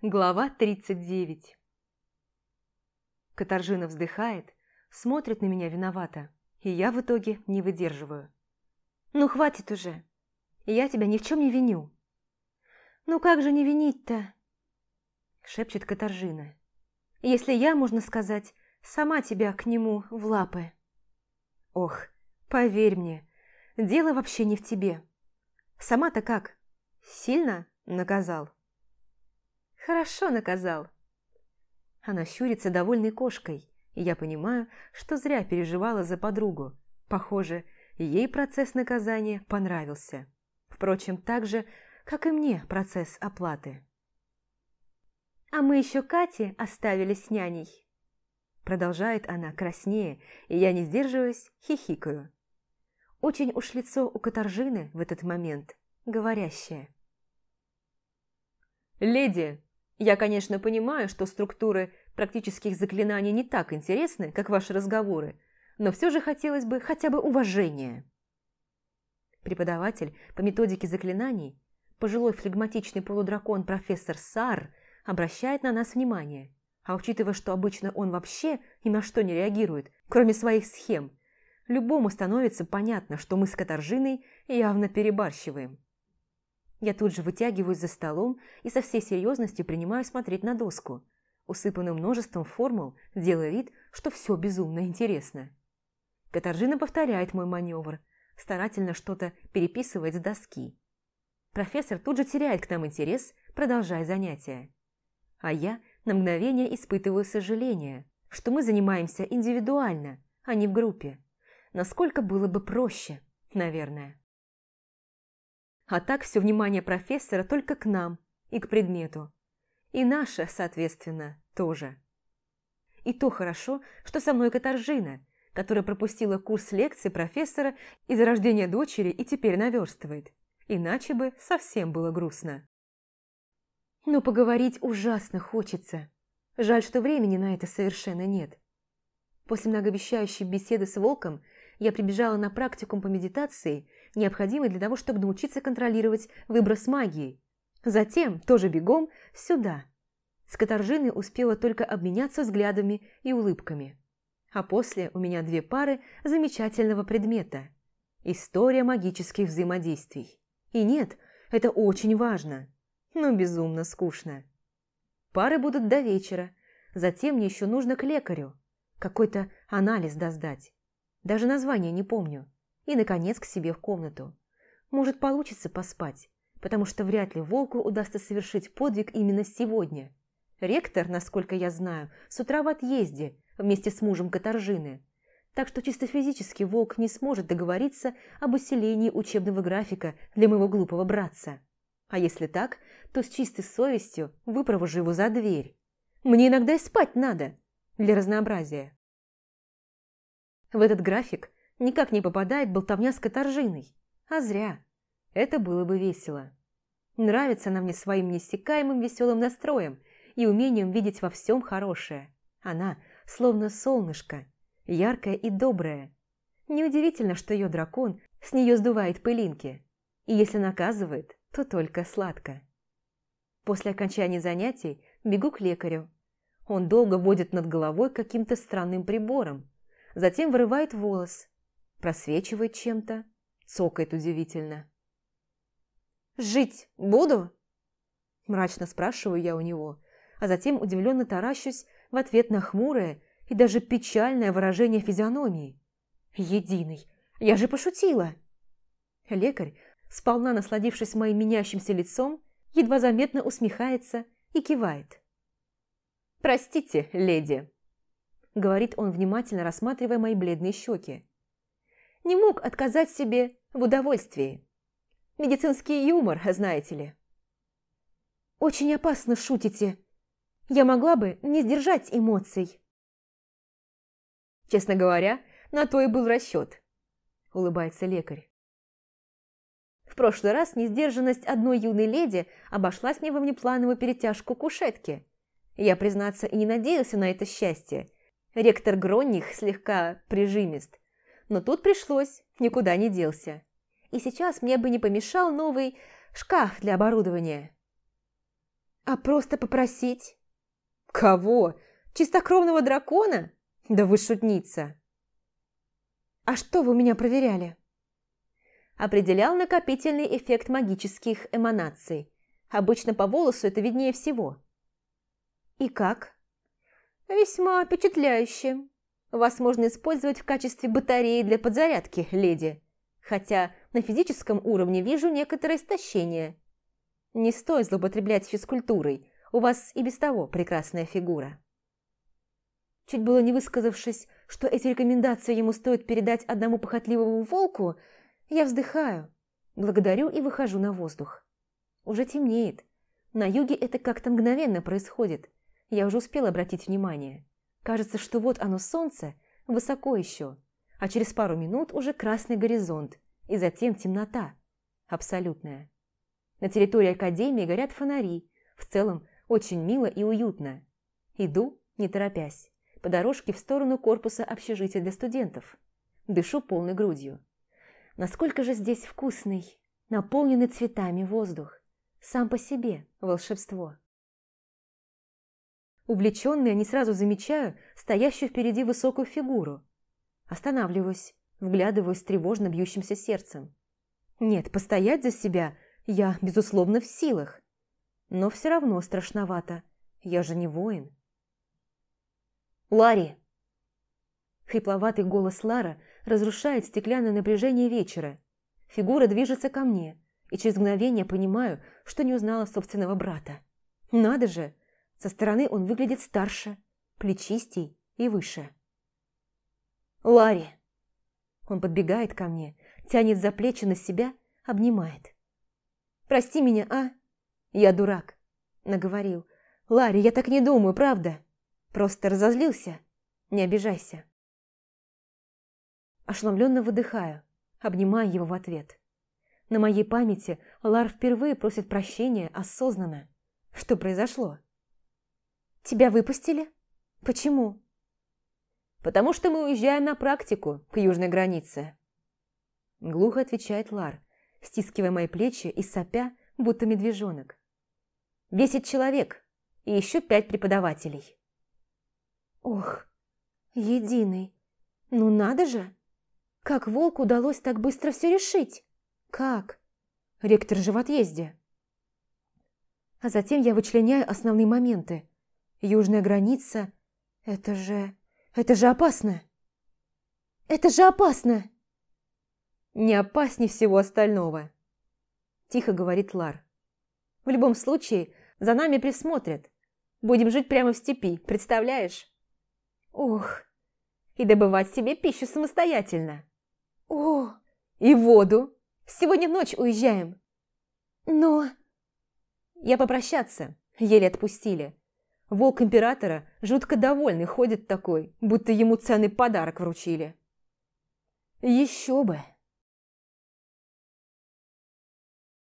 Глава 39 Катаржина вздыхает, смотрит на меня виновато, и я в итоге не выдерживаю. «Ну, хватит уже. Я тебя ни в чем не виню». «Ну как же не винить-то?» шепчет Катаржина. «Если я, можно сказать, сама тебя к нему в лапы». «Ох, поверь мне, дело вообще не в тебе. Сама-то как? Сильно наказал?» Хорошо наказал. Она щурится довольной кошкой, и я понимаю, что зря переживала за подругу. Похоже, ей процесс наказания понравился. Впрочем, так же, как и мне процесс оплаты. «А мы еще Кате оставили с няней», продолжает она краснее, и я, не сдерживаясь, хихикаю. Очень уж лицо у Катаржины в этот момент говорящее. «Леди, я, конечно, понимаю, что структуры практических заклинаний не так интересны, как ваши разговоры, но все же хотелось бы хотя бы уважения. Преподаватель по методике заклинаний, пожилой флегматичный полудракон профессор Сар, обращает на нас внимание. А учитывая, что обычно он вообще ни на что не реагирует, кроме своих схем, любому становится понятно, что мы с Катаржиной явно перебарщиваем. Я тут же вытягиваюсь за столом и со всей серьезностью принимаю смотреть на доску, усыпанную множеством формул, делая вид, что все безумно интересно. Катаржина повторяет мой маневр, старательно что-то переписывает с доски. Профессор тут же теряет к нам интерес, продолжая занятия. А я на мгновение испытываю сожаление, что мы занимаемся индивидуально, а не в группе. Насколько было бы проще, наверное. А так все внимание профессора только к нам и к предмету. И наше, соответственно, тоже. И то хорошо, что со мной Катаржина, которая пропустила курс лекций профессора из-за рождения дочери и теперь наверстывает. Иначе бы совсем было грустно. Но поговорить ужасно хочется. Жаль, что времени на это совершенно нет. После многообещающей беседы с Волком я прибежала на практикум по медитации необходимый для того, чтобы научиться контролировать выброс магии. Затем, тоже бегом, сюда. С Катаржиной успела только обменяться взглядами и улыбками. А после у меня две пары замечательного предмета. История магических взаимодействий. И нет, это очень важно, но безумно скучно. Пары будут до вечера, затем мне еще нужно к лекарю. Какой-то анализ доздать. Даже название не помню и, наконец, к себе в комнату. Может, получится поспать, потому что вряд ли волку удастся совершить подвиг именно сегодня. Ректор, насколько я знаю, с утра в отъезде вместе с мужем Катаржины, так что чисто физически волк не сможет договориться об усилении учебного графика для моего глупого братца. А если так, то с чистой совестью выпровожу его за дверь. Мне иногда и спать надо, для разнообразия. В этот график никак не попадает болтовня с каторжиной. А зря. Это было бы весело. Нравится она мне своим неиссякаемым веселым настроем и умением видеть во всем хорошее. Она словно солнышко, яркая и добрая. Неудивительно, что ее дракон с нее сдувает пылинки. И если наказывает, то только сладко. После окончания занятий бегу к лекарю. Он долго водит над головой каким-то странным прибором, затем вырывает волос, просвечивает чем-то, цокает удивительно. «Жить буду?» Мрачно спрашиваю я у него, а затем удивленно таращусь в ответ на хмурое и даже печальное выражение физиономии. «Единый! Я же пошутила!» Лекарь, сполна насладившись моим меняющимся лицом, едва заметно усмехается и кивает. «Простите, леди!» – говорит он, внимательно рассматривая мои бледные щеки не мог отказать себе в удовольствии. Медицинский юмор, знаете ли. «Очень опасно шутите. Я могла бы не сдержать эмоций». «Честно говоря, на то и был расчет», – улыбается лекарь. В прошлый раз несдержанность одной юной леди обошлась мне во внеплановую перетяжку кушетки. Я, признаться, и не надеялся на это счастье. Ректор Гронних слегка прижимист, но тут пришлось, никуда не делся. И сейчас мне бы не помешал новый шкаф для оборудования. А просто попросить? Кого? Чистокровного дракона? Да вы шутница. А что вы меня проверяли? Определял накопительный эффект магических эманаций. Обычно по волосу это виднее всего. И как? Весьма впечатляюще. Вас можно использовать в качестве батареи для подзарядки, леди. Хотя на физическом уровне вижу некоторое истощение. Не стоит злоупотреблять физкультурой, у вас и без того прекрасная фигура. Чуть было не высказавшись, что эти рекомендации ему стоит передать одному похотливому волку, я вздыхаю, благодарю и выхожу на воздух. Уже темнеет. На юге это как-то мгновенно происходит. Я уже успела обратить внимание. Кажется, что вот оно солнце, высоко еще, а через пару минут уже красный горизонт, и затем темнота, абсолютная. На территории Академии горят фонари, в целом очень мило и уютно. Иду, не торопясь, по дорожке в сторону корпуса общежития для студентов. Дышу полной грудью. Насколько же здесь вкусный, наполненный цветами воздух. Сам по себе волшебство. Увлеченная, не сразу замечаю стоящую впереди высокую фигуру. Останавливаюсь, вглядываюсь с тревожно бьющимся сердцем. Нет, постоять за себя я, безусловно, в силах. Но все равно страшновато. Я же не воин. «Ларри!» Хрипловатый голос Лара разрушает стеклянное напряжение вечера. Фигура движется ко мне, и через мгновение понимаю, что не узнала собственного брата. Надо же, со стороны он выглядит старше, плечистей и выше. «Ларри!» Он подбегает ко мне, тянет за плечи на себя, обнимает. «Прости меня, а? Я дурак», – наговорил. «Ларри, я так не думаю, правда. Просто разозлился. Не обижайся». Ошеломленно выдыхаю, обнимаю его в ответ. На моей памяти Лар впервые просит прощения осознанно. Что произошло? Тебя выпустили? Почему? Потому что мы уезжаем на практику к южной границе. Глухо отвечает Лар, стискивая мои плечи и сопя, будто медвежонок. Десять человек и еще пять преподавателей. Ох, единый. Ну надо же! Как волку удалось так быстро все решить? Как? Ректор же в отъезде. А затем я вычленяю основные моменты. Южная граница – это же... это же опасно! Это же опасно! Не опаснее всего остального, тихо говорит Лар. В любом случае, за нами присмотрят. Будем жить прямо в степи, представляешь? Ох, и добывать себе пищу самостоятельно. О, и воду. Сегодня ночь уезжаем. Но... Я попрощаться, еле отпустили. Волк императора жутко довольный ходит такой, будто ему ценный подарок вручили. Еще бы!